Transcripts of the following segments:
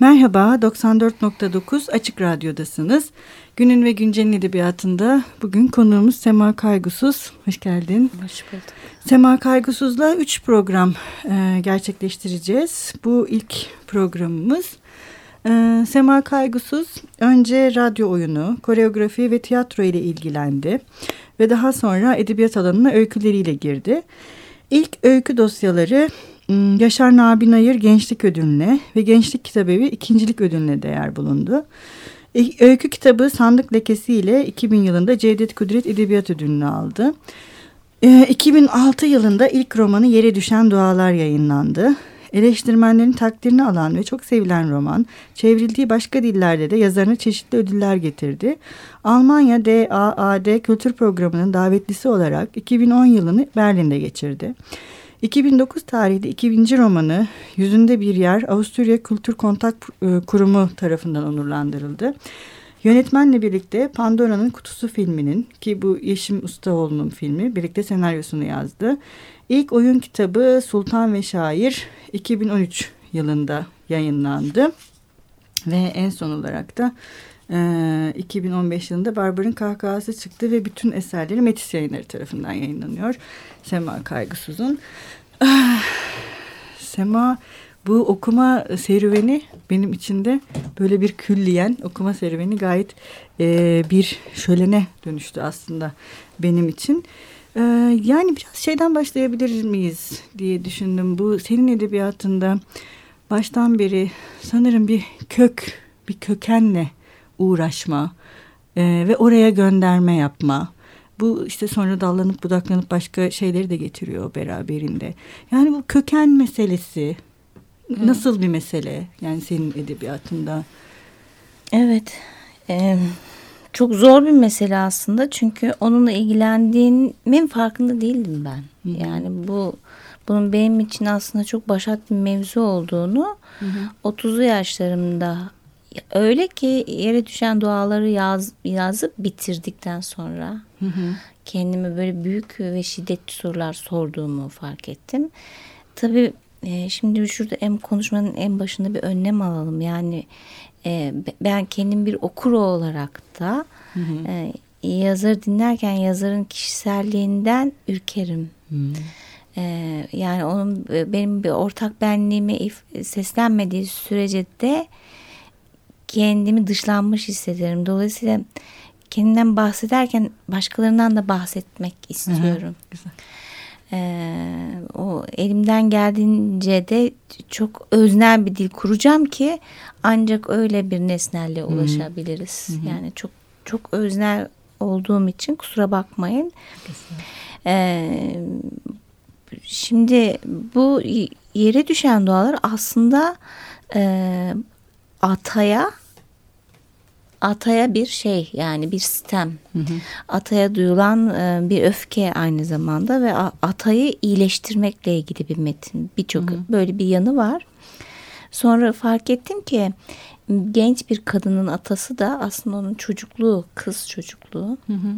Merhaba, 94.9 Açık Radyo'dasınız. Günün ve Güncel'in edebiyatında bugün konuğumuz Sema Kaygusuz. Hoş geldin. Hoş bulduk. Sema Kaygusuz'la 3 program e, gerçekleştireceğiz. Bu ilk programımız. E, Sema Kaygusuz önce radyo oyunu, koreografi ve tiyatro ile ilgilendi. Ve daha sonra edebiyat alanına öyküleriyle girdi. İlk öykü dosyaları Yaşar Nabi Nayır Gençlik Ödülü'ne ve Gençlik Kitabevi ikincilik ödülüne değer bulundu. E, öykü kitabı Sandık Lekesi ile 2000 yılında Cevdet Kudret Edebiyat Ödülünü aldı. 2006 e, yılında ilk romanı Yere Düşen Dualar yayınlandı. Eleştirmenlerin takdirini alan ve çok sevilen roman, çevrildiği başka dillerde de yazarına çeşitli ödüller getirdi. Almanya DAAD Kültür Programı'nın davetlisi olarak 2010 yılını Berlin'de geçirdi. 2009 tarihli 2000. romanı Yüzünde Bir Yer Avusturya Kültür Kontak e, Kurumu tarafından onurlandırıldı. Yönetmenle birlikte Pandora'nın Kutusu filminin ki bu Yeşim Ustaoğlu'nun filmi birlikte senaryosunu yazdı. İlk oyun kitabı Sultan ve Şair 2013 yılında yayınlandı. Ve en son olarak da e, 2015 yılında Barbar'ın kahkahası çıktı ve bütün eserleri Metis yayınları tarafından yayınlanıyor. Sema Kaygısız'ın. Ah, Sema bu okuma serüveni benim içinde böyle bir külliyen okuma serüveni gayet e, bir şölene dönüştü aslında benim için. E, yani biraz şeyden başlayabilir miyiz diye düşündüm. Bu senin edebiyatında baştan beri sanırım bir kök, bir kökenle uğraşma e, ve oraya gönderme yapma. Bu işte sonra dallanıp budaklanıp başka şeyleri de getiriyor beraberinde. Yani bu köken meselesi Hı. nasıl bir mesele yani senin edebiyatında? Evet. E, çok zor bir mesele aslında çünkü onunla ilgilendiğimin farkında değildim ben. Hı. Yani bu bunun benim için aslında çok başat bir mevzu olduğunu hı hı. 30'lu yaşlarımda öyle ki yere düşen duaları yaz, yazıp bitirdikten sonra hı hı. kendime böyle büyük ve şiddetli sorular sorduğumu fark ettim. Tabii e, şimdi şurada en konuşmanın en başında bir önlem alalım. Yani e, ben kendim bir okur olarak da hı hı. E, yazarı dinlerken yazarın kişiselliğinden ürkerim. Hı. E, yani onun e, benim bir ortak benliğime seslenmediği sürece de kendimi dışlanmış hissederim. Dolayısıyla kendimden bahsederken başkalarından da bahsetmek istiyorum. Hı güzel. Ee, o elimden geldiğince de çok öznel bir dil kuracağım ki ancak öyle bir nesnelle ulaşabiliriz. Hı hı. Yani çok çok öznel olduğum için kusura bakmayın. Ee, şimdi bu yere düşen dualar aslında e, ataya ataya bir şey yani bir sistem hı hı. ataya duyulan e, bir öfke aynı zamanda ve atayı iyileştirmekle ilgili bir metin birçok böyle bir yanı var. Sonra fark ettim ki genç bir kadının atası da aslında onun çocukluğu kız çocukluğu. Hı hı.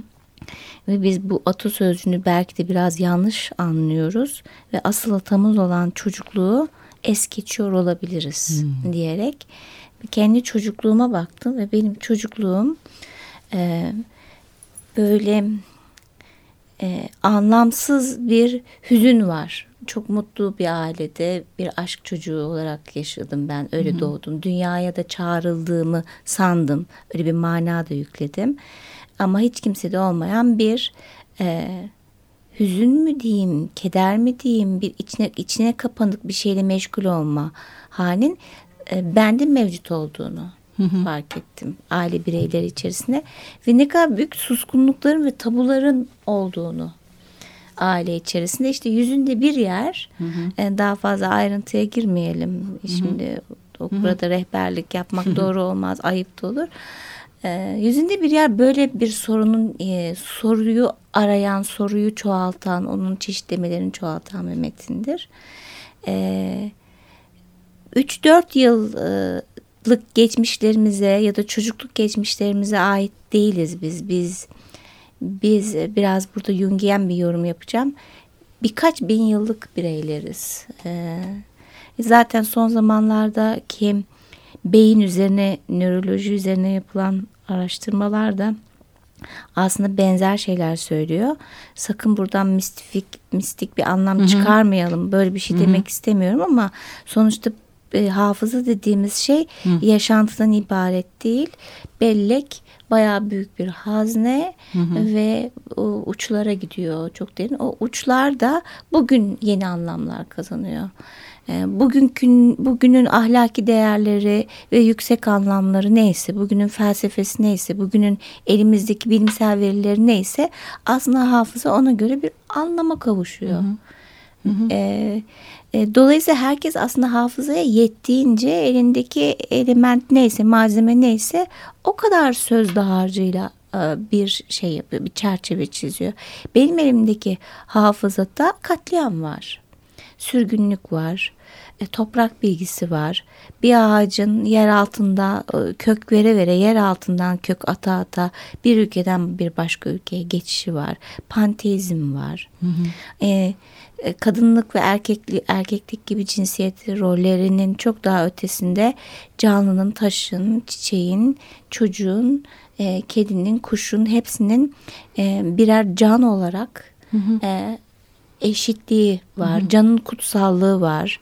Ve biz bu atasözcüğünü belki de biraz yanlış anlıyoruz ve asıl atamız olan çocukluğu es geçiyor olabiliriz hmm. diyerek kendi çocukluğuma baktım ve benim çocukluğum e, böyle e, anlamsız bir hüzün var. Çok mutlu bir ailede bir aşk çocuğu olarak yaşadım ben. Öyle Hı-hı. doğdum. Dünyaya da çağrıldığımı sandım. Öyle bir mana da yükledim. Ama hiç kimsede olmayan bir e, hüzün mü diyeyim, keder mi diyeyim, bir içine içine kapanık bir şeyle meşgul olma halin e, bende mevcut olduğunu hı hı. fark ettim aile bireyleri içerisinde ve ne kadar büyük suskunlukların ve tabuların olduğunu aile içerisinde işte yüzünde bir yer hı hı. E, daha fazla ayrıntıya girmeyelim hı hı. şimdi o burada hı hı. rehberlik yapmak hı hı. doğru olmaz ayıp da olur e, yüzünde bir yer böyle bir sorunun e, soruyu arayan soruyu çoğaltan onun çeşitlemelerini çoğaltan bir metindir. E, 3-4 yıllık geçmişlerimize ya da çocukluk geçmişlerimize ait değiliz biz. Biz biz biraz burada Jungian bir yorum yapacağım. Birkaç bin yıllık bireyleriz. Ee, zaten son zamanlarda ki beyin üzerine, nöroloji üzerine yapılan araştırmalarda aslında benzer şeyler söylüyor. Sakın buradan mistik mistik bir anlam Hı-hı. çıkarmayalım. Böyle bir şey Hı-hı. demek istemiyorum ama sonuçta e, hafıza dediğimiz şey Hı. yaşantıdan ibaret değil. Bellek bayağı büyük bir hazne hı hı. ve o uçlara gidiyor çok derin. O uçlar da bugün yeni anlamlar kazanıyor. E, bugünkün bugünün ahlaki değerleri ve yüksek anlamları neyse, bugünün felsefesi neyse, bugünün elimizdeki bilimsel verileri neyse aslında hafıza ona göre bir anlama kavuşuyor. Hı hı. Hı hı. E, e, dolayısıyla herkes aslında hafızaya yettiğince elindeki element neyse, malzeme neyse o kadar söz dağarcığıyla e, bir şey yapıyor, bir çerçeve çiziyor. Benim elimdeki hafızada katliam var, sürgünlük var, toprak bilgisi var. Bir ağacın yer altında e, kök vere vere yer altından kök ata ata bir ülkeden bir başka ülkeye geçişi var. Panteizm var. Hı hı. E, e, kadınlık ve erkeklik, erkeklik gibi cinsiyet rollerinin çok daha ötesinde canlının, taşın, çiçeğin, çocuğun, e, kedinin, kuşun hepsinin e, birer can olarak hı hı. E, eşitliği var. Hı hı. Canın kutsallığı var.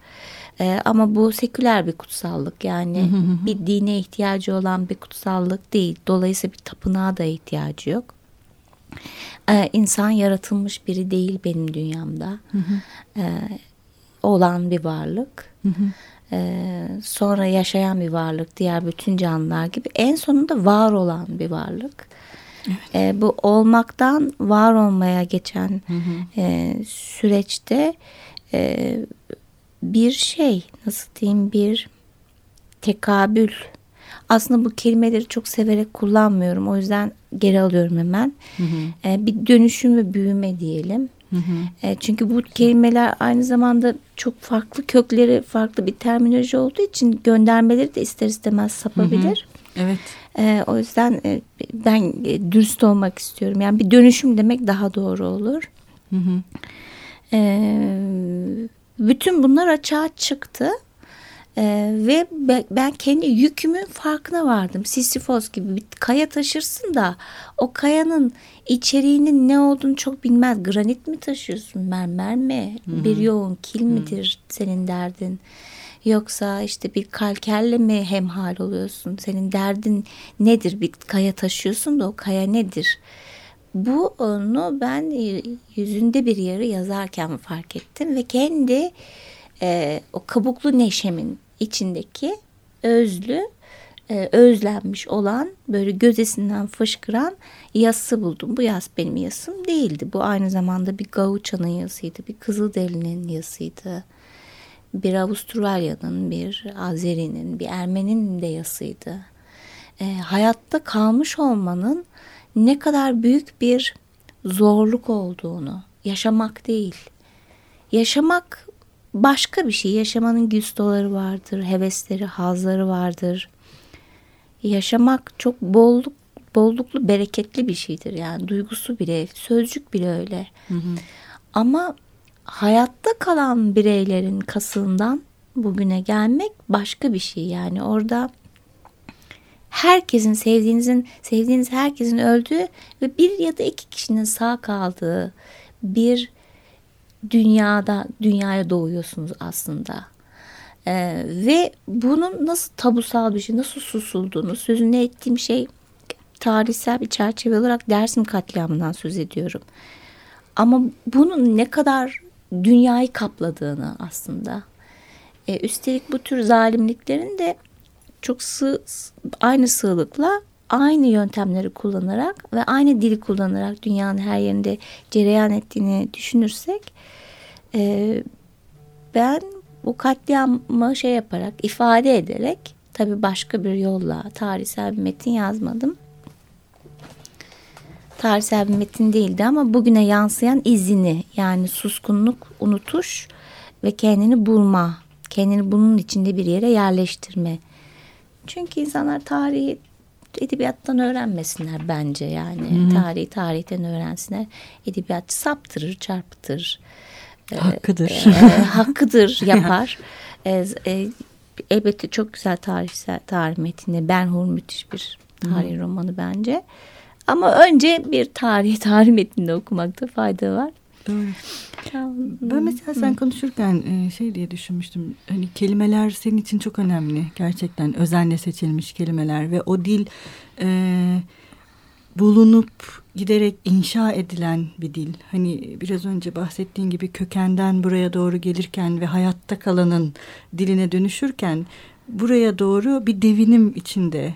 E, ama bu seküler bir kutsallık yani hı hı. bir dine ihtiyacı olan bir kutsallık değil. Dolayısıyla bir tapınağa da ihtiyacı yok e, insan yaratılmış biri değil benim dünyamda. Hı hı. E, olan bir varlık. Hı hı. E, sonra yaşayan bir varlık diğer bütün canlılar gibi. En sonunda var olan bir varlık. Evet. E, bu olmaktan var olmaya geçen hı hı. E, süreçte e, bir şey nasıl diyeyim bir tekabül aslında bu kelimeleri çok severek kullanmıyorum. O yüzden geri alıyorum hemen. Hı hı. E, bir dönüşüm ve büyüme diyelim. Hı hı. E, çünkü bu kelimeler aynı zamanda çok farklı kökleri farklı bir terminoloji olduğu için göndermeleri de ister istemez sapabilir. Hı hı. Evet. E, o yüzden e, ben e, dürüst olmak istiyorum. Yani bir dönüşüm demek daha doğru olur. Hı hı. E, bütün bunlar açığa çıktı. Ee, ve ben kendi yükümün farkına vardım. Sisyphos gibi bir kaya taşırsın da o kayanın içeriğinin ne olduğunu çok bilmez. Granit mi taşıyorsun, mermer mi, Hı-hı. bir yoğun kil midir Hı-hı. senin derdin? Yoksa işte bir kalkerle mi hemhal oluyorsun? Senin derdin nedir? Bir kaya taşıyorsun da o kaya nedir? Bu onu ben yüzünde bir yarı yazarken fark ettim ve kendi e, o kabuklu neşemin içindeki özlü e, özlenmiş olan böyle gözesinden fışkıran yası buldum. Bu yas benim yasım değildi. Bu aynı zamanda bir Gaucha'nın yasıydı. Bir Kızılderili'nin yasıydı. Bir Avustralya'nın, bir Azeri'nin, bir Ermeni'nin de yasıydı. E, hayatta kalmış olmanın ne kadar büyük bir zorluk olduğunu, yaşamak değil. Yaşamak başka bir şey. Yaşamanın güstoları vardır, hevesleri, hazları vardır. Yaşamak çok bolluk, bolluklu, bereketli bir şeydir. Yani duygusu bile, sözcük bile öyle. Hı hı. Ama hayatta kalan bireylerin kasığından bugüne gelmek başka bir şey. Yani orada herkesin sevdiğinizin sevdiğiniz herkesin öldüğü ve bir ya da iki kişinin sağ kaldığı bir dünyada dünyaya doğuyorsunuz aslında. Ee, ve bunun nasıl tabusal bir şey, nasıl susulduğunu, sözünü ettiğim şey tarihsel bir çerçeve olarak Dersim katliamından söz ediyorum. Ama bunun ne kadar dünyayı kapladığını aslında. Ee, üstelik bu tür zalimliklerin de çok sığ, aynı sığlıkla aynı yöntemleri kullanarak ve aynı dili kullanarak dünyanın her yerinde cereyan ettiğini düşünürsek e, ben bu katliamı şey yaparak ifade ederek tabii başka bir yolla tarihsel bir metin yazmadım. Tarihsel bir metin değildi ama bugüne yansıyan izini yani suskunluk, unutuş ve kendini bulma, kendini bunun içinde bir yere yerleştirme. Çünkü insanlar tarihi edebiyattan öğrenmesinler bence yani. Hı-hı. Tarihi tarihten öğrensinler. Edebiyatçı saptırır, çarpıtır. Hakkıdır. E, e, hakkıdır yapar. e, e, elbette çok güzel tarihsel tarih metni. Ben Hur müthiş bir tarih Hı. romanı bence. Ama önce bir tarih tarih metninde okumakta fayda var. Doğru. Ben mesela sen konuşurken e, şey diye düşünmüştüm. Hani kelimeler senin için çok önemli. Gerçekten özenle seçilmiş kelimeler ve o dil e, bulunup giderek inşa edilen bir dil. Hani biraz önce bahsettiğin gibi kökenden buraya doğru gelirken ve hayatta kalanın diline dönüşürken buraya doğru bir devinim içinde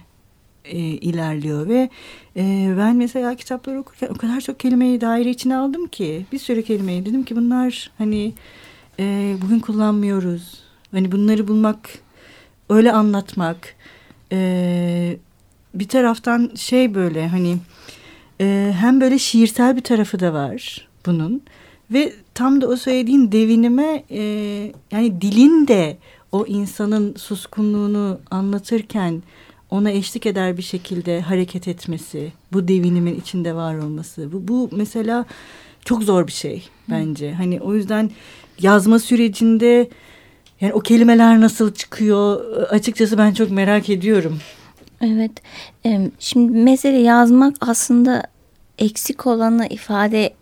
e, ilerliyor ve e, ben mesela kitapları okurken o kadar çok kelimeyi daire içine aldım ki bir sürü kelimeyi dedim ki bunlar hani e, bugün kullanmıyoruz. Hani bunları bulmak, öyle anlatmak e, bir taraftan şey böyle hani e, hem böyle şiirsel bir tarafı da var bunun ve tam da o söylediğin devinime e, yani dilin de o insanın suskunluğunu anlatırken ona eşlik eder bir şekilde hareket etmesi, bu devinimin içinde var olması. Bu, bu mesela çok zor bir şey bence. Hı. Hani o yüzden yazma sürecinde yani o kelimeler nasıl çıkıyor açıkçası ben çok merak ediyorum. Evet. Şimdi mesele yazmak aslında eksik olanı ifade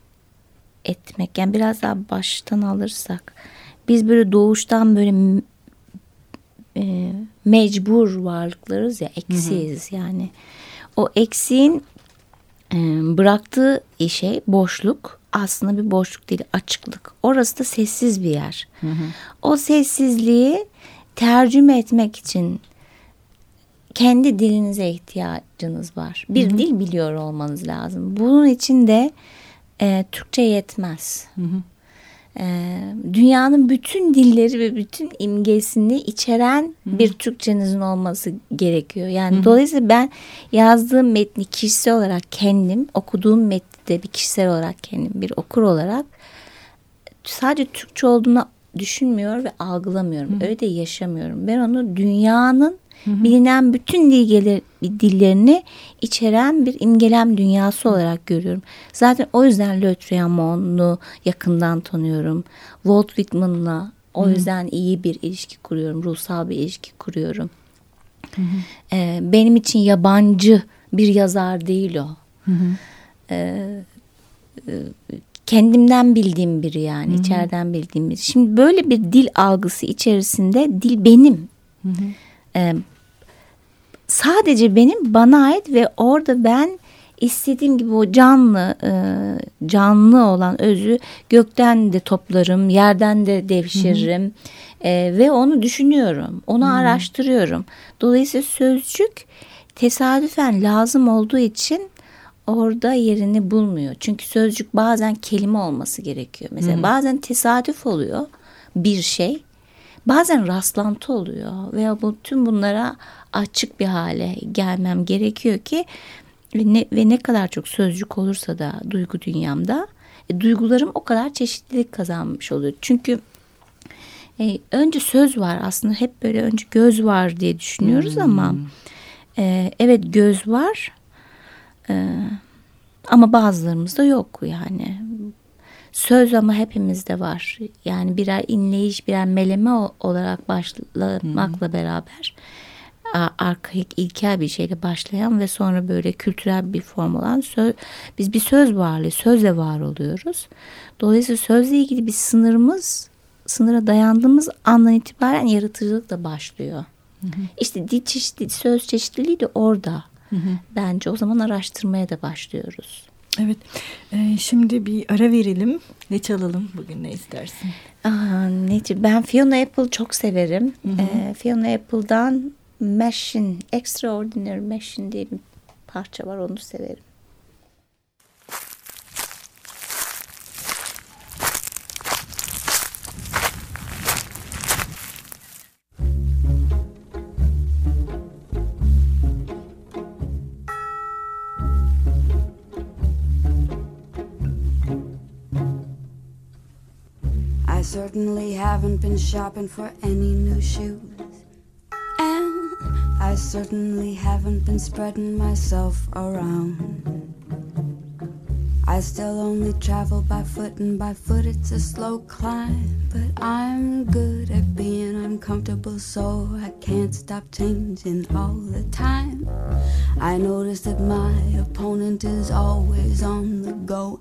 etmek. Yani biraz daha baştan alırsak. Biz böyle doğuştan böyle mecbur varlıklarız ya eksiyiz hı hı. yani. O eksiğin e, bıraktığı şey boşluk aslında bir boşluk değil açıklık. Orası da sessiz bir yer. Hı hı. O sessizliği tercüme etmek için kendi dilinize ihtiyacınız var. Bir hı hı. dil biliyor olmanız lazım. Bunun için de e, Türkçe yetmez. Hı hı. E, dünyanın bütün dilleri ve bütün imgesini içeren hı. bir Türkçenizin olması gerekiyor. Yani hı. dolayısıyla ben yazdığım metni kişisel olarak kendim, okuduğum metni bir kişisel olarak kendim bir okur olarak sadece Türkçe olduğunu düşünmüyor ve algılamıyorum. Hı. Öyle de yaşamıyorum. Ben onu dünyanın hı hı. bilinen bütün dilgeler, dillerini içeren bir imgelem dünyası olarak görüyorum. Zaten o yüzden Le yakından tanıyorum. Walt Whitman'la o hı. yüzden iyi bir ilişki kuruyorum. Ruhsal bir ilişki kuruyorum. Hı hı. Ee, benim için yabancı bir yazar değil o. Hı hı. Ee, e, kendimden bildiğim biri yani Hı-hı. içeriden bildiğim biri. Şimdi böyle bir dil algısı içerisinde dil benim. Hı hı. Ee, sadece benim bana ait ve orada ben istediğim gibi o canlı e, canlı olan özü gökten de toplarım yerden de devşiririm e, ve onu düşünüyorum onu hı. araştırıyorum dolayısıyla sözcük tesadüfen lazım olduğu için orada yerini bulmuyor çünkü sözcük bazen kelime olması gerekiyor mesela hı hı. bazen tesadüf oluyor bir şey bazen rastlantı oluyor veya bu tüm bunlara açık bir hale gelmem gerekiyor ki ve ne, ve ne kadar çok sözcük olursa da duygu dünyamda e, duygularım o kadar çeşitlilik kazanmış oluyor. Çünkü e, önce söz var aslında hep böyle önce göz var diye düşünüyoruz hmm. ama e, evet göz var e, ama bazılarımızda yok yani söz ama hepimizde var. Yani birer inleyiş, birer meleme olarak başlamakla hmm. beraber arkaik ilkel bir şeyle başlayan ve sonra böyle kültürel bir form olan söz, biz bir söz varlığı, sözle var oluyoruz. Dolayısıyla sözle ilgili bir sınırımız, sınıra dayandığımız andan itibaren yaratıcılık da başlıyor. Hı hı. İşte dil çeşitli, söz çeşitliliği de orada. Hı hı. Bence o zaman araştırmaya da başlıyoruz. Evet. Ee, şimdi bir ara verelim. Ne çalalım bugün ne istersin? Aa, ne, ben Fiona Apple çok severim. Hı hı. Ee, Fiona Apple'dan Machine, Extraordinary Machine diye bir parça var onu severim. Certainly haven't been shopping for any new shoes. And I certainly haven't been spreading myself around. I still only travel by foot, and by foot it's a slow climb. But I'm good at being uncomfortable, so I can't stop changing all the time. I notice that my opponent is always on the go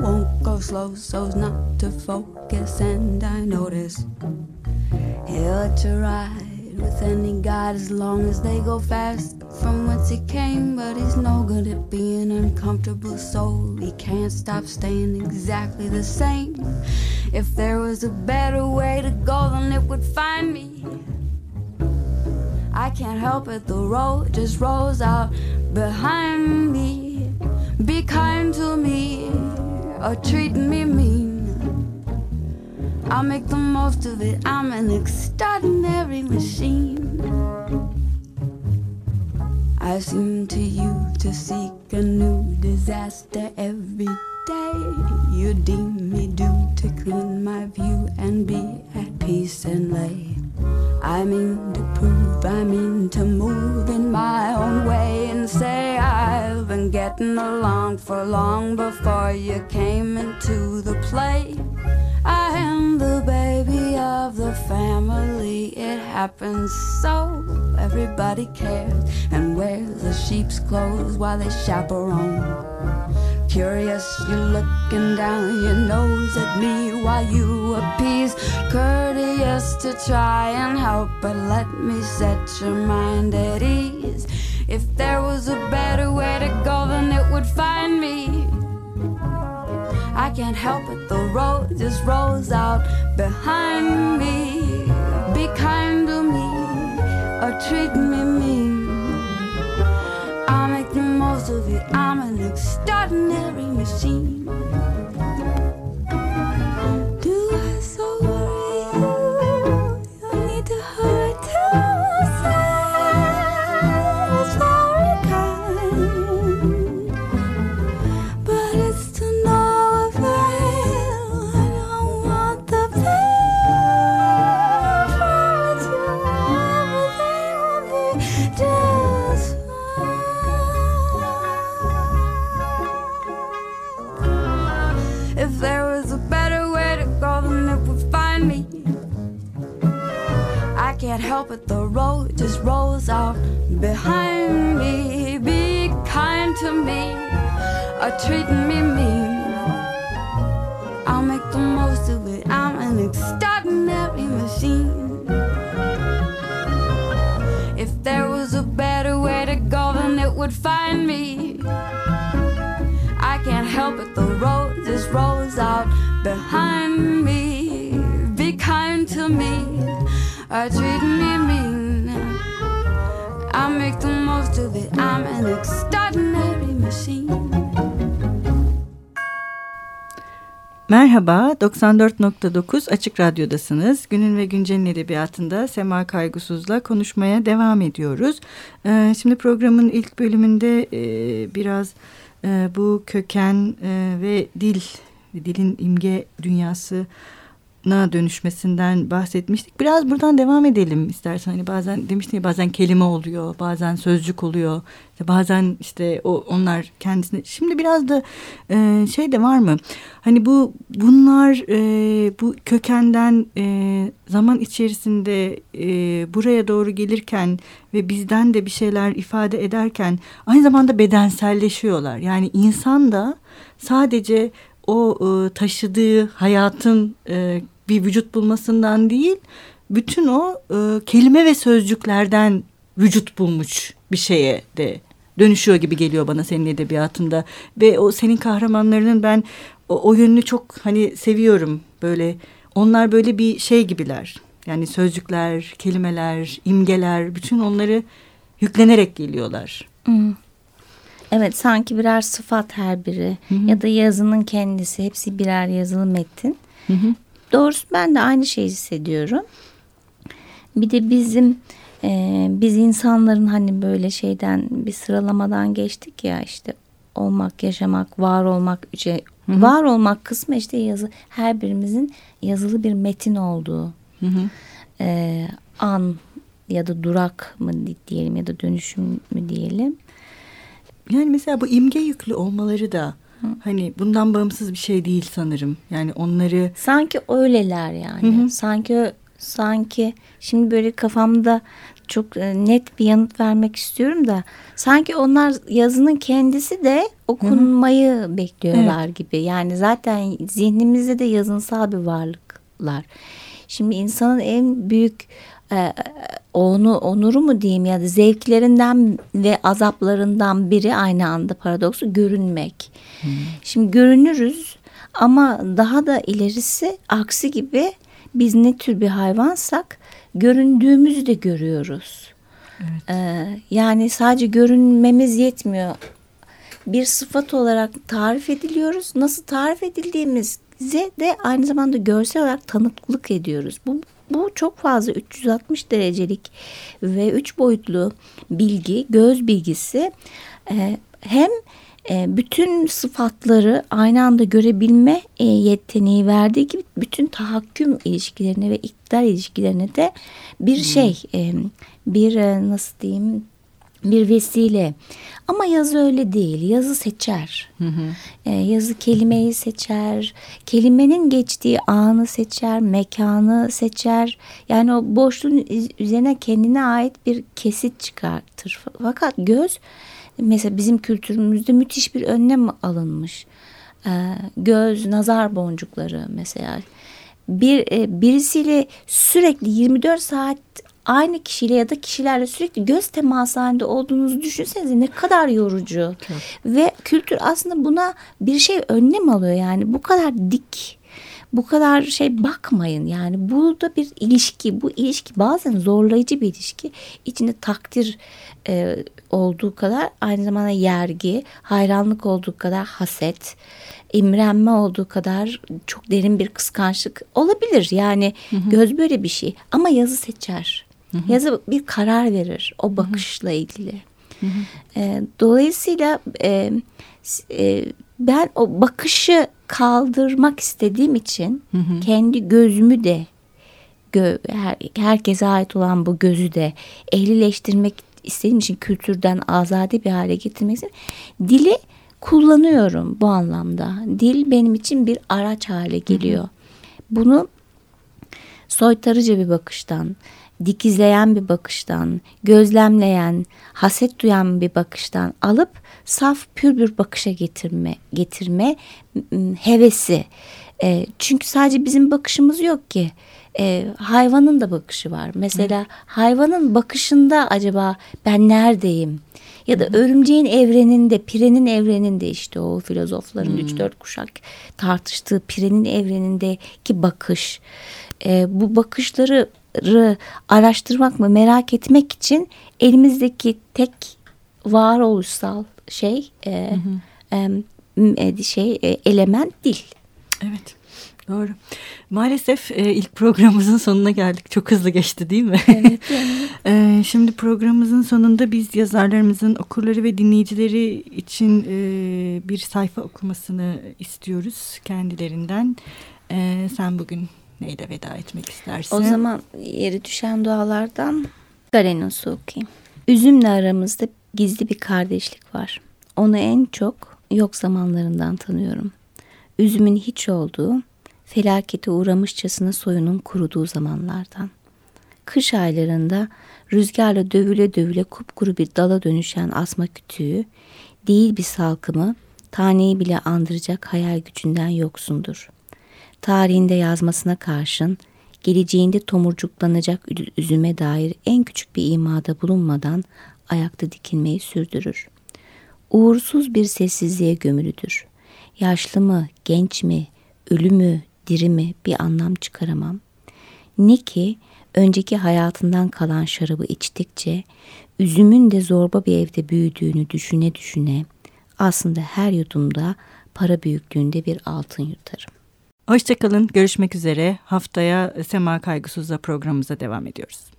won't go slow so's not to focus. And I notice he'll ride with any god as long as they go fast from whence he came. But he's no good at being uncomfortable, so he can't stop staying exactly the same. If there was a better way to go, then it would find me. I can't help it, the road just rolls out behind me. Be kind to me or treat me mean. I'll make the most of it. I'm an extraordinary machine. I seem to you to seek a new disaster every day. You deem me due to clean my view and be at peace and lay. I mean to prove, I mean to move in my own way and say I've getting along for long before you came into the play. I am the baby of the family. It happens so everybody cares and wears the sheep's clothes while they chaperone. Curious, you're looking down your nose at me while you appease. Courteous to try and help, but let me set your mind at ease. If there was a better way to go, then it would find me. I can't help it, the road just rolls out behind me. Be kind to me or treat me mean. I'll make the most of it, I'm an extraordinary machine. Out behind me. Be kind to me or treat me mean. I'll make the most of it. I'm an extraordinary machine. If there was a better way to go, then it would find me. I can't help it, the road just rolls out behind me. Be kind to me or treat me mean. Make the most of it. I'm an extraordinary machine. Merhaba, 94.9 Açık Radyo'dasınız. Günün ve Güncel'in edebiyatında Sema Kaygısız'la konuşmaya devam ediyoruz. Ee, şimdi programın ilk bölümünde e, biraz e, bu köken e, ve dil, dilin imge dünyası na dönüşmesinden bahsetmiştik. Biraz buradan devam edelim istersen. Hani bazen demiştin ya bazen kelime oluyor, bazen sözcük oluyor. İşte bazen işte o onlar kendisine. Şimdi biraz da e, şey de var mı? Hani bu bunlar e, bu kökenden e, zaman içerisinde e, buraya doğru gelirken ve bizden de bir şeyler ifade ederken aynı zamanda bedenselleşiyorlar. Yani insan da sadece o e, taşıdığı hayatın e, bir vücut bulmasından değil, bütün o e, kelime ve sözcüklerden vücut bulmuş bir şeye de dönüşüyor gibi geliyor bana senin edebiyatında ve o senin kahramanlarının ben o, o yönünü çok hani seviyorum böyle onlar böyle bir şey gibiler yani sözcükler kelimeler imgeler bütün onları yüklenerek geliyorlar. Hmm. Evet sanki birer sıfat her biri Hı hı. ya da yazının kendisi hepsi birer yazılı metin. Hı hı. Doğrusu ben de aynı şeyi hissediyorum. Bir de bizim e, biz insanların hani böyle şeyden bir sıralamadan geçtik ya işte olmak, yaşamak, var olmak, şey, Hı hı. var olmak kısmı işte yazı her birimizin yazılı bir metin olduğu Hı hı. e, an ya da durak mı diyelim ya da dönüşüm mü diyelim. Yani mesela bu imge yüklü olmaları da Hani bundan bağımsız bir şey değil sanırım. Yani onları sanki öyleler yani. Hı hı. Sanki sanki şimdi böyle kafamda çok e, net bir yanıt vermek istiyorum da sanki onlar yazının kendisi de okunmayı Hı-hı. bekliyorlar evet. gibi. Yani zaten zihnimizde de yazınsal bir varlıklar. Şimdi insanın en büyük e, onu onuru mu diyeyim ya da zevklerinden ve azaplarından biri aynı anda paradoksu görünmek. Hmm. Şimdi görünürüz ama daha da ilerisi aksi gibi biz ne tür bir hayvansak göründüğümüzü de görüyoruz. Evet. Ee, yani sadece görünmemiz yetmiyor. Bir sıfat olarak tarif ediliyoruz. Nasıl tarif edildiğimize de aynı zamanda görsel olarak tanıklık ediyoruz. Bu bu çok fazla 360 derecelik ve üç boyutlu bilgi, göz bilgisi e, hem e, bütün sıfatları aynı anda görebilme e, yeteneği verdiği gibi bütün tahakküm ilişkilerine ve iktidar ilişkilerine de bir hmm. şey, bir nasıl diyeyim bir vesile. Ama yazı öyle değil. Yazı seçer. Hı hı. E, yazı kelimeyi seçer. Kelimenin geçtiği anı seçer. Mekanı seçer. Yani o boşluğun üzerine kendine ait bir kesit çıkartır. Fakat göz mesela bizim kültürümüzde müthiş bir önlem alınmış. E, göz, nazar boncukları mesela. Bir e, birisiyle sürekli 24 saat aynı kişiyle ya da kişilerle sürekli göz teması halinde olduğunuzu düşünsenize ne kadar yorucu. Evet. Ve kültür aslında buna bir şey önlem alıyor. Yani bu kadar dik bu kadar şey bakmayın. Yani burada bir ilişki. Bu ilişki bazen zorlayıcı bir ilişki. İçinde takdir e, olduğu kadar aynı zamanda yergi hayranlık olduğu kadar haset imrenme olduğu kadar çok derin bir kıskançlık olabilir. Yani hı hı. göz böyle bir şey. Ama yazı seçer Hı hı. Yazı bir karar verir o bakışla ilgili. Hı hı. E, dolayısıyla e, e, ben o bakışı kaldırmak istediğim için hı hı. kendi gözümü de gö, her, herkese ait olan bu gözü de ehlileştirmek istediğim için kültürden azade bir hale getirmek için dili kullanıyorum bu anlamda. Dil benim için bir araç hale geliyor. Hı hı. Bunu soytarıcı bir bakıştan, dikizleyen bir bakıştan, gözlemleyen, haset duyan bir bakıştan alıp saf pür bir bakışa getirme, getirme hevesi. E, çünkü sadece bizim bakışımız yok ki. E, hayvanın da bakışı var. Mesela Hı. hayvanın bakışında acaba ben neredeyim? Ya da örümceğin evreninde, pirenin evreninde işte o filozofların hmm. 3-4 kuşak tartıştığı pirenin evrenindeki bakış. E, bu bakışları araştırmak mı merak etmek için elimizdeki tek varoluşsal şey e, hı hı. E, şey e, element dil. Evet. Doğru. Maalesef e, ilk programımızın sonuna geldik. Çok hızlı geçti değil mi? Evet. e, şimdi programımızın sonunda biz yazarlarımızın okurları ve dinleyicileri için e, bir sayfa okumasını istiyoruz kendilerinden. E, sen bugün neyle veda etmek istersin? O zaman yeri düşen dualardan Garenus'u okuyayım. Üzümle aramızda gizli bir kardeşlik var. Onu en çok yok zamanlarından tanıyorum. Üzümün hiç olduğu, felakete uğramışçasına soyunun kuruduğu zamanlardan. Kış aylarında rüzgarla dövüle dövüle kupkuru bir dala dönüşen asma kütüğü, değil bir salkımı, taneyi bile andıracak hayal gücünden yoksundur tarihinde yazmasına karşın geleceğinde tomurcuklanacak üzüme dair en küçük bir imada bulunmadan ayakta dikilmeyi sürdürür. Uğursuz bir sessizliğe gömülüdür. Yaşlı mı, genç mi, ölü mü, diri mi bir anlam çıkaramam. Ne ki önceki hayatından kalan şarabı içtikçe üzümün de zorba bir evde büyüdüğünü düşüne düşüne aslında her yudumda para büyüklüğünde bir altın yutarım. Hoşçakalın. Görüşmek üzere. Haftaya Sema Kaygısız'la programımıza devam ediyoruz.